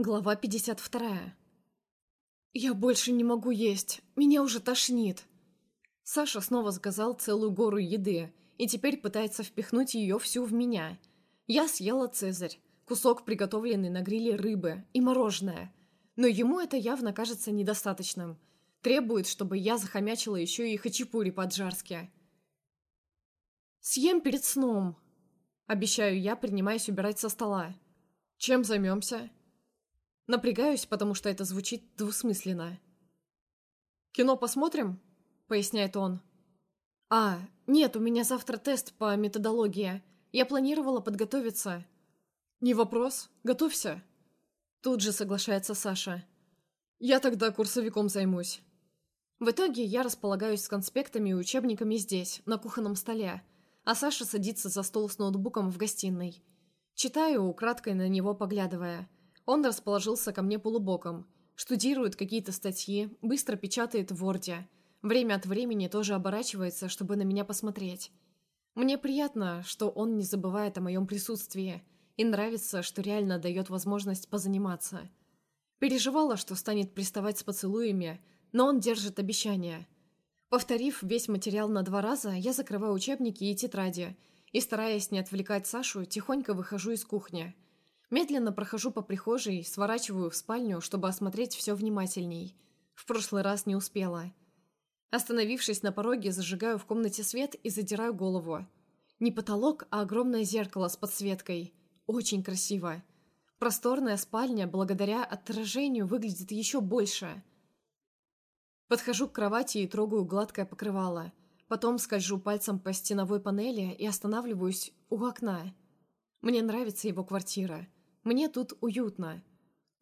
Глава 52. «Я больше не могу есть. Меня уже тошнит». Саша снова заказал целую гору еды и теперь пытается впихнуть ее всю в меня. Я съела цезарь, кусок приготовленной на гриле рыбы и мороженое. Но ему это явно кажется недостаточным. Требует, чтобы я захомячила еще и хачапури по-аджарски. «Съем перед сном», — обещаю я, принимаясь убирать со стола. «Чем займемся?» Напрягаюсь, потому что это звучит двусмысленно. «Кино посмотрим?» — поясняет он. «А, нет, у меня завтра тест по методологии. Я планировала подготовиться». «Не вопрос. Готовься». Тут же соглашается Саша. «Я тогда курсовиком займусь». В итоге я располагаюсь с конспектами и учебниками здесь, на кухонном столе, а Саша садится за стол с ноутбуком в гостиной. Читаю, украдкой на него поглядывая – он расположился ко мне полубоком, штудирует какие-то статьи, быстро печатает в Ворде. Время от времени тоже оборачивается, чтобы на меня посмотреть. Мне приятно, что он не забывает о моем присутствии, и нравится, что реально дает возможность позаниматься. Переживала, что станет приставать с поцелуями, но он держит обещание. Повторив весь материал на два раза, я закрываю учебники и тетради, и, стараясь не отвлекать Сашу, тихонько выхожу из кухни – Медленно прохожу по прихожей, сворачиваю в спальню, чтобы осмотреть все внимательней. В прошлый раз не успела. Остановившись на пороге, зажигаю в комнате свет и задираю голову. Не потолок, а огромное зеркало с подсветкой. Очень красиво. Просторная спальня, благодаря отражению, выглядит еще больше. Подхожу к кровати и трогаю гладкое покрывало. Потом скольжу пальцем по стеновой панели и останавливаюсь у окна. Мне нравится его квартира. Мне тут уютно.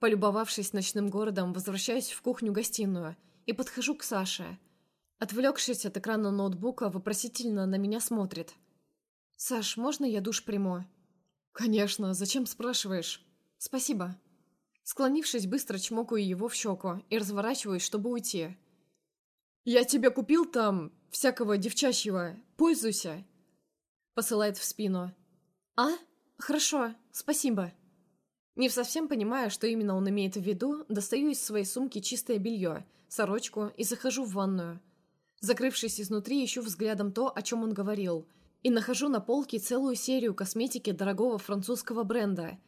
Полюбовавшись ночным городом, возвращаюсь в кухню-гостиную и подхожу к Саше. Отвлекшись от экрана ноутбука, вопросительно на меня смотрит. «Саш, можно я душ приму?» «Конечно, зачем спрашиваешь?» «Спасибо». Склонившись, быстро чмокаю его в щеку и разворачиваюсь, чтобы уйти. «Я тебе купил там всякого девчачьего. Пользуйся!» Посылает в спину. «А? Хорошо, спасибо». Не совсем понимая, что именно он имеет в виду, достаю из своей сумки чистое белье, сорочку и захожу в ванную. Закрывшись изнутри, ищу взглядом то, о чем он говорил, и нахожу на полке целую серию косметики дорогого французского бренда.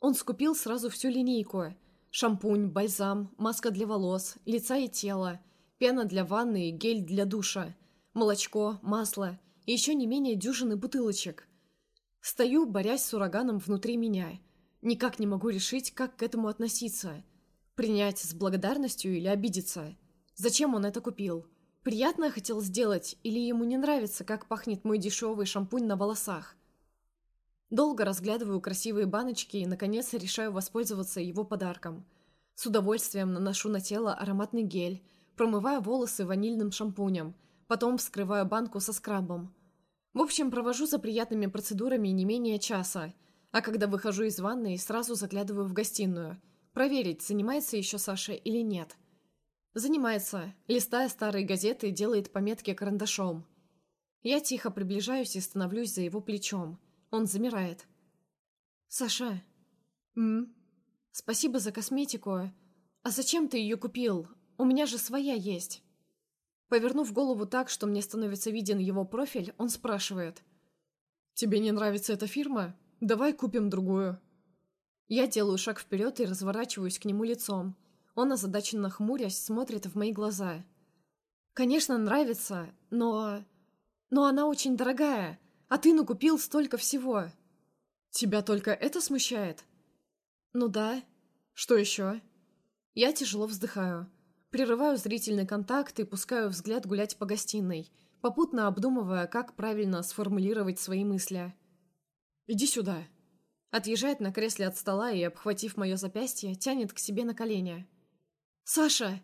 Он скупил сразу всю линейку. Шампунь, бальзам, маска для волос, лица и тела, пена для ванны и гель для душа, молочко, масло и еще не менее дюжины бутылочек. Стою, борясь с ураганом внутри меня – Никак не могу решить, как к этому относиться. Принять с благодарностью или обидеться. Зачем он это купил? Приятно хотел сделать, или ему не нравится, как пахнет мой дешевый шампунь на волосах? Долго разглядываю красивые баночки и, наконец, решаю воспользоваться его подарком. С удовольствием наношу на тело ароматный гель, промываю волосы ванильным шампунем, потом вскрываю банку со скрабом. В общем, провожу за приятными процедурами не менее часа – а когда выхожу из ванной, сразу заглядываю в гостиную. Проверить, занимается еще Саша или нет. Занимается. Листая старые газеты, делает пометки карандашом. Я тихо приближаюсь и становлюсь за его плечом. Он замирает. «Саша». «М? Спасибо за косметику. А зачем ты ее купил? У меня же своя есть». Повернув голову так, что мне становится виден его профиль, он спрашивает. «Тебе не нравится эта фирма?» Давай купим другую». Я делаю шаг вперед и разворачиваюсь к нему лицом. Он, озадаченно хмурясь, смотрит в мои глаза. «Конечно, нравится, но... Но она очень дорогая, а ты накупил столько всего». «Тебя только это смущает?» «Ну да. Что еще?» Я тяжело вздыхаю. Прерываю зрительный контакт и пускаю взгляд гулять по гостиной, попутно обдумывая, как правильно сформулировать свои мысли. «Иди сюда!» Отъезжает на кресле от стола и, обхватив мое запястье, тянет к себе на колени. «Саша!»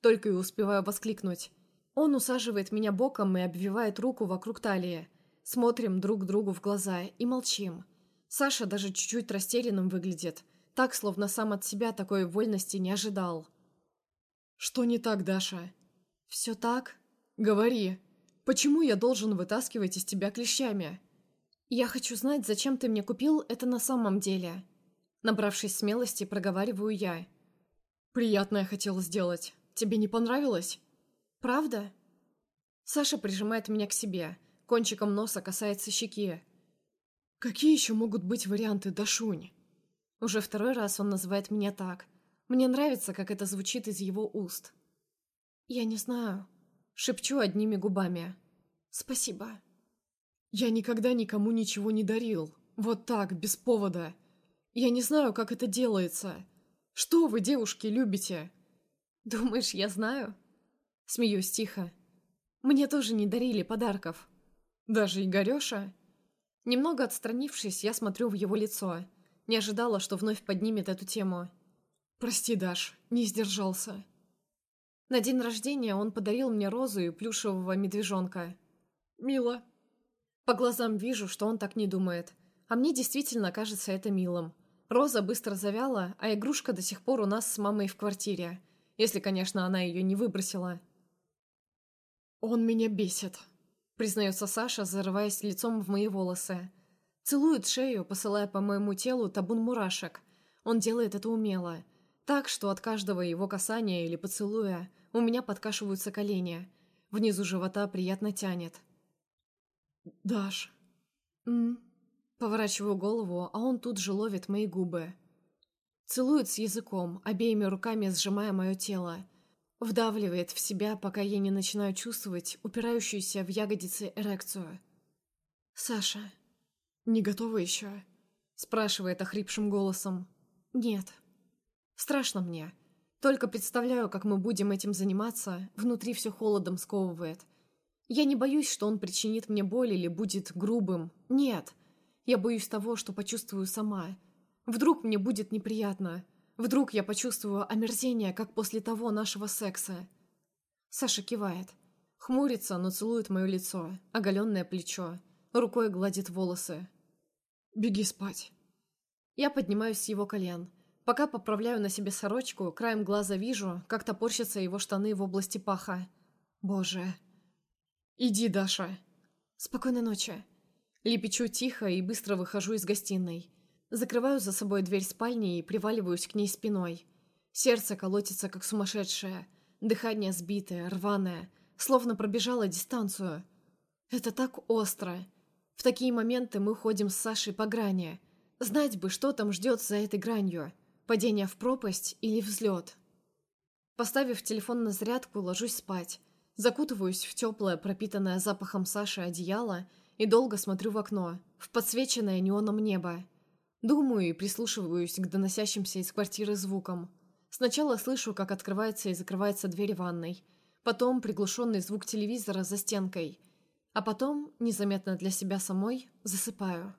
Только и успеваю воскликнуть. Он усаживает меня боком и обвивает руку вокруг талии. Смотрим друг другу в глаза и молчим. Саша даже чуть-чуть растерянным выглядит. Так, словно сам от себя такой вольности не ожидал. «Что не так, Даша?» «Все так?» «Говори. Почему я должен вытаскивать из тебя клещами?» «Я хочу знать, зачем ты мне купил это на самом деле». Набравшись смелости, проговариваю я. «Приятное хотел сделать. Тебе не понравилось?» «Правда?» Саша прижимает меня к себе, кончиком носа касается щеки. «Какие еще могут быть варианты, Дашунь?» Уже второй раз он называет меня так. Мне нравится, как это звучит из его уст. «Я не знаю», — шепчу одними губами. «Спасибо». «Я никогда никому ничего не дарил. Вот так, без повода. Я не знаю, как это делается. Что вы, девушки, любите?» «Думаешь, я знаю?» Смеюсь тихо. «Мне тоже не дарили подарков. Даже Игореша?» Немного отстранившись, я смотрю в его лицо. Не ожидала, что вновь поднимет эту тему. «Прости, Даш, не сдержался». На день рождения он подарил мне розу и плюшевого медвежонка. «Мило». По глазам вижу, что он так не думает. А мне действительно кажется это милым. Роза быстро завяла, а игрушка до сих пор у нас с мамой в квартире. Если, конечно, она ее не выбросила. «Он меня бесит», — признается Саша, зарываясь лицом в мои волосы. Целует шею, посылая по моему телу табун мурашек. Он делает это умело. Так, что от каждого его касания или поцелуя у меня подкашиваются колени. Внизу живота приятно тянет. «Даш». «М?» Поворачиваю голову, а он тут же ловит мои губы. Целует с языком, обеими руками сжимая мое тело. Вдавливает в себя, пока я не начинаю чувствовать упирающуюся в ягодицы эрекцию. «Саша, не готова еще?» Спрашивает охрипшим голосом. «Нет. Страшно мне. Только представляю, как мы будем этим заниматься, внутри все холодом сковывает. Я не боюсь, что он причинит мне боль или будет грубым. Нет. Я боюсь того, что почувствую сама. Вдруг мне будет неприятно. Вдруг я почувствую омерзение, как после того нашего секса. Саша кивает. Хмурится, но целует мое лицо, оголенное плечо. Рукой гладит волосы. «Беги спать». Я поднимаюсь с его колен. Пока поправляю на себе сорочку, краем глаза вижу, как топорщатся его штаны в области паха. Боже. «Иди, Даша». «Спокойной ночи». Лепечу тихо и быстро выхожу из гостиной. Закрываю за собой дверь спальни и приваливаюсь к ней спиной. Сердце колотится, как сумасшедшее. Дыхание сбитое, рваное, словно пробежало дистанцию. Это так остро. В такие моменты мы ходим с Сашей по грани. Знать бы, что там ждет за этой гранью. Падение в пропасть или взлет. Поставив телефон на зарядку, ложусь спать. Закутываюсь в теплое, пропитанное запахом Саши одеяло и долго смотрю в окно, в подсвеченное неоном небо. Думаю и прислушиваюсь к доносящимся из квартиры звукам. Сначала слышу, как открывается и закрывается дверь ванной. Потом приглушенный звук телевизора за стенкой. А потом, незаметно для себя самой, засыпаю.